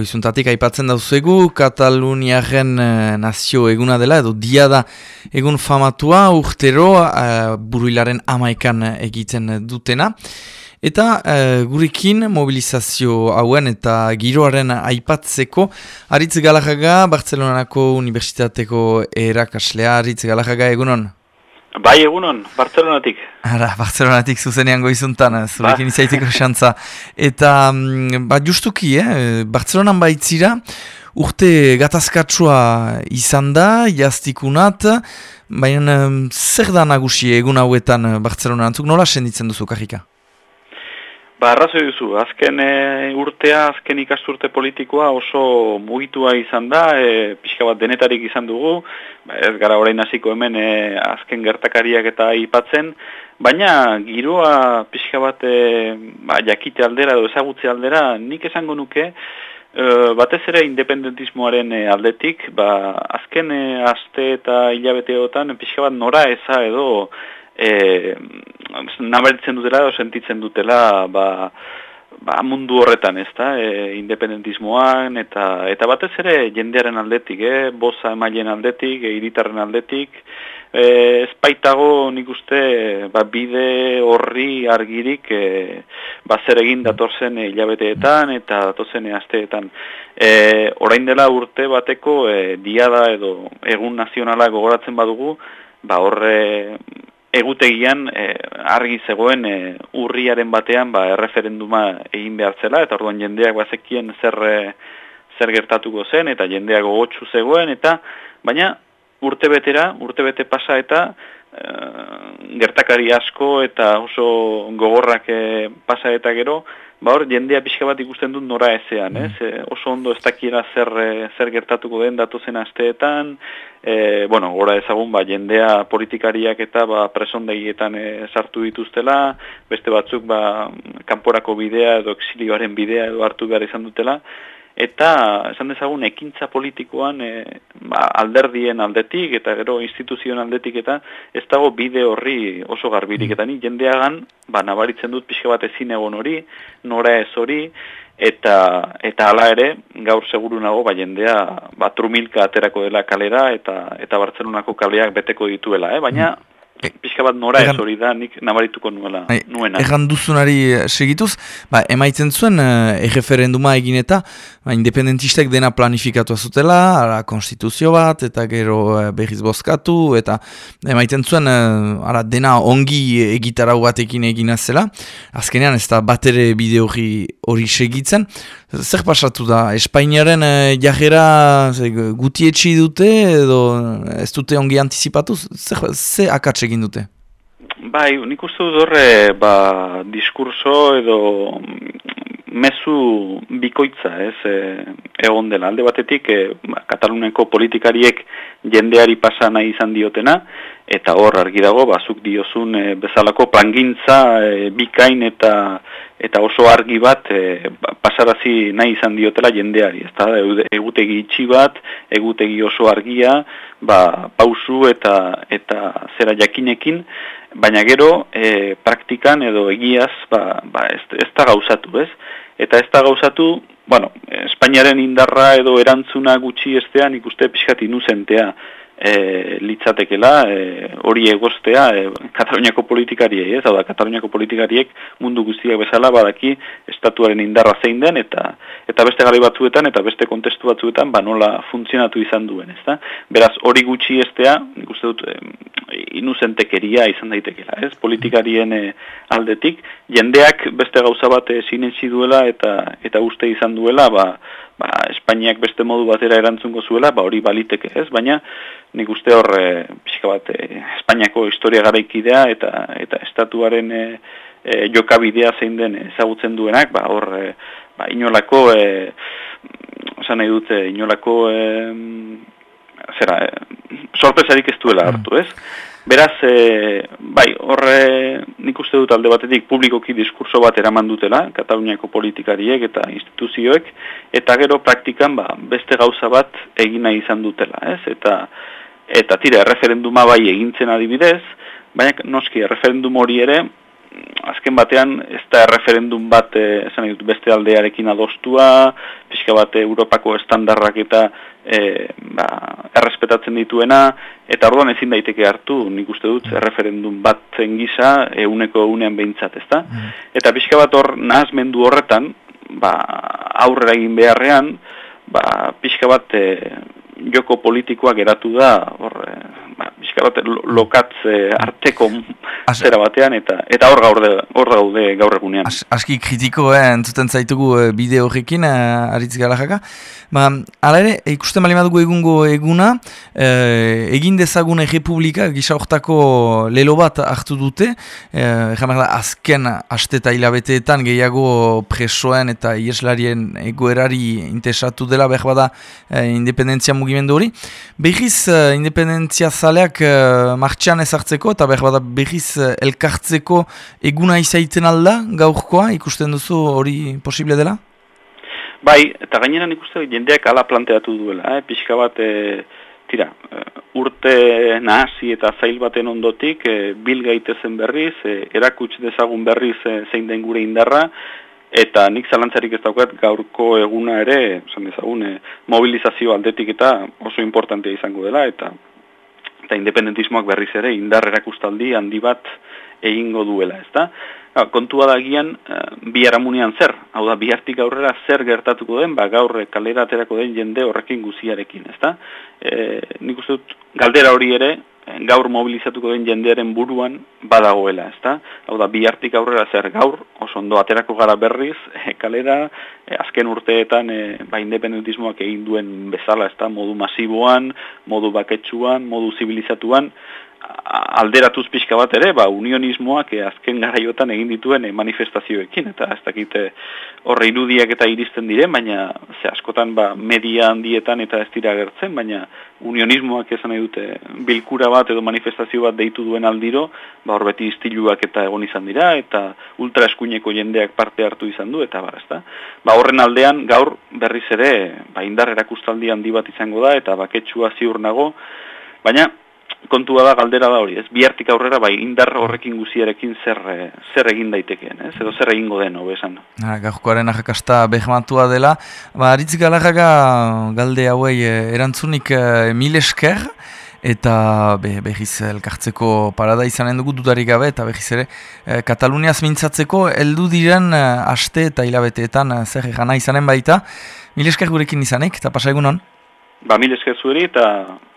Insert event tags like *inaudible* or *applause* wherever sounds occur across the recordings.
goizuntatik aipatzen dauzuegu, Kataluniaren uh, nazio eguna dela, edo dia da egun famatua, urtero uh, buruilaren amaikan egiten dutena. Eta uh, gurekin mobilizazio hauen eta giroaren aipatzeko, Aritz Galajaga, Bartzelonako Unibertsitateko erakaslea, Aritz Galajaga, egunon? Bai, egunon, Bartzelonatik. Ara, Bartzelonatik zuzenean goizuntan, zurekin ba. izaiteko *laughs* xantza. Eta, mm, ba, justuki, eh, Bartzelonan baitzira, urte gatazkatsua izan da, jaztikunat, baina zer da nagusi egun hauetan Bartzelonan, nola senditzen duzu, Kajika? Ba, arrazoi duzu, azken e, urtea, azken ikasturte politikoa oso mugitua izan da, e, pixka bat denetarik izan dugu, ba, ez gara orain hasiko hemen e, azken gertakariak eta aipatzen, baina giroa pixka bat e, ba, jakite aldera edo ezagutze aldera, nik esango nuke, e, batez ere independentismoaren e, aldetik, ba, azken e, aste eta hilabeteotan pixka bat nora eza edo, e, nabaritzen dutela sentitzen dutela ba, ba mundu horretan ez da, e, independentismoan eta eta batez ere jendearen aldetik, eh? boza emailen aldetik, e, iritarren aldetik, e, espaitago nik uste ba, bide horri argirik e, ba, zer egin datorzen e, hilabeteetan eta datorzen asteetan. E, orain dela urte bateko e, diada edo egun nazionala gogoratzen badugu, ba horre egutegian e, argi zegoen e, urriaren batean ba, erreferenduma egin behar zela, eta orduan jendeak bazekien zer, e, zer gertatuko zen, eta jendeak gogotsu zegoen, eta baina urte betera, urte bete pasa eta e, gertakari asko eta oso gogorrak e, pasa eta gero, ba hor jendea pixka bat ikusten dut nora ezean, mm. ez? E, oso ondo ez dakiera zer, e, zer gertatuko den datozen asteetan, e, bueno, gora ezagun, ba, jendea politikariak eta ba, presondegietan e, sartu dituztela, beste batzuk ba, kanporako bidea edo exilioaren bidea edo hartu behar izan dutela, eta esan dezagun ekintza politikoan e, ba, alderdien aldetik eta gero instituzioen aldetik eta ez dago bide horri oso garbirik. Eta ni jendeagan ba, nabaritzen dut pixka bat ezin egon hori, nora ez hori eta eta hala ere gaur seguru nago ba jendea ba trumilka aterako dela kalera eta eta Bartzelonako kaleak beteko dituela eh? Baina pixka bat nora ez hori da, nik nabarituko nuela, bai, nuena. Egan duzunari eh, segituz, ba, emaitzen zuen e, referenduma egin eta ba, independentistek dena planifikatu azutela, ara, konstituzio bat, eta gero e, behiz bozkatu, eta emaiten zuen ara, dena ongi egitarau batekin egina zela. Azkenean ez da bat ere bide hori segitzen. Zer pasatu da? Espainiaren jajera gutietxi dute edo ez dute ongi antizipatu? Zer, zer akatse egin dute? Bai, nik uste dut horre, ba, diskurso edo mezu bikoitza, ez, e, egon dela. Alde batetik, e, ba, Kataluneko politikariek jendeari pasa nahi izan diotena, eta hor argi dago, bazuk diozun e, bezalako plangintza e, bikain eta eta oso argi bat e, pasarazi nahi izan diotela jendeari, ez da, egutegi itxi bat, egutegi oso argia, ba, pausu eta eta zera jakinekin, baina gero e, praktikan edo egiaz ba, ba ez, ez da gauzatu, ez? Eta ez da gauzatu, bueno, Espainiaren indarra edo erantzuna gutxi estean ikuste pixkat inuzentea e, litzatekela e, hori egostea e, Kataluniako politikariei, ez? Hau da, Kataluniako politikariek mundu guztiak bezala badaki estatuaren indarra zein den eta eta beste gari batzuetan eta beste kontestu batzuetan ba nola funtzionatu izan duen, ezta? Beraz, hori gutxi estea, nik uste dut, e, inuzentekeria izan daitekela, ez? Politikarien e, aldetik, jendeak beste gauza bat e, sinetsi duela eta eta uste izan duela, ba, ba, Espainiak beste modu batera erantzungo zuela, ba hori baliteke ez, baina nik uste hor e, pixka bat e, Espainiako historia garaikidea eta eta estatuaren e, e, jokabidea zein den ezagutzen duenak, ba hor e, ba, inolako e, osan nahi dute inolako e, zera, e, sorpresarik ez duela mm. hartu ez, Beraz, e, bai, horre nik uste dut alde batetik publikoki diskurso bat eraman dutela, Kataluniako politikariek eta instituzioek, eta gero praktikan ba, beste gauza bat egina izan dutela, ez? Eta, eta tira, referenduma bai egintzen adibidez, baina noski, referendum hori ere, azken batean ez da referendum bat e, dut, beste aldearekin adostua, pixka bat Europako estandarrak eta e, ba, errespetatzen dituena, eta orduan ezin daiteke hartu, nik uste dut, mm. referendum bat zen gisa, euneko eunean behintzat, ezta? Mm. Eta pixka bat hor nahazmendu horretan, ba, aurrera egin beharrean, ba, pixka bat e, joko politikoa geratu da, hor, ba, bat lokatze arteko zera batean eta eta hor gaur hor daude gaur egunean. As, aski kritiko eh, entzuten zaitugu eh, horrekin eh, aritz galajaka. Ba, ala ere, ikusten bali madugu egungo eguna, eh, egin dezagun errepublika gisa hortako lelo bat hartu dute, eh, da, azken aste eta hilabeteetan gehiago presoen eta ieslarien egoerari intesatu dela behar bada eh, independentzia mugimendu hori. Behiz eh, independentzia zaleak uh, martxan ezartzeko eta behar bada behiz elkartzeko eguna izaiten alda gaurkoa ikusten duzu hori posible dela? Bai, eta gaineran ikusten jendeak ala planteatu duela, eh? pixka bat, e, tira, urte nahasi eta zail baten ondotik, e, bil gaitezen berriz, e, erakuts dezagun berriz e, zein den gure indarra, eta nik zalantzarik ez daukat gaurko eguna ere, zan dezagun, e, mobilizazio aldetik eta oso importantea izango dela, eta eta independentismoak berriz ere indar erakustaldi handi bat egingo duela, ezta? Ba, kontua da gian uh, bi aramunian zer, hau da bi hartik aurrera zer gertatuko den, ba gaur kalera aterako den jende horrekin guziarekin, ezta? E, nik uste dut galdera hori ere gaur mobilizatuko den jendearen buruan badagoela, ezta? Hau da, bi hartik aurrera zer gaur, oso ondo aterako gara berriz, *laughs* e, kalera, e, azken urteetan, e, ba, independentismoak egin duen bezala, ezta? Modu masiboan, modu baketsuan, modu zibilizatuan, alderatuz pixka bat ere, ba, unionismoak eh, azken garaiotan egin dituen eh, manifestazioekin, eta ez dakite eh, horre irudiak eta iristen diren, baina ze askotan ba, media handietan eta ez dira gertzen, baina unionismoak esan dute bilkura bat edo manifestazio bat deitu duen aldiro, ba, hor beti istiluak eta egon izan dira, eta ultra eskuineko jendeak parte hartu izan du, eta ba, ezta? Ba, horren aldean gaur berriz ere, ba, indar erakustaldi handi bat izango da, eta baketsua ziur nago, baina kontua da galdera da hori, ez? Biartik aurrera bai indar horrekin guziarekin zer eh, zer egin daitekeen, ez? Edo zer egingo den hobe esan. Ah, gaurkoaren ahakasta behmatua dela. Ba, aritz galajaka galde hauei eh, erantzunik eh, mil esker eta be, behiz elkartzeko parada izanen dugu dudarik gabe eta behiz ere eh, Kataluniaz mintzatzeko heldu diren eh, aste eta hilabeteetan eh, zer gana izanen baita. Mil esker gurekin izanek eta pasa egunon? Ba, mil esker zueri eta,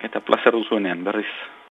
eta plazer duzuenean, berriz.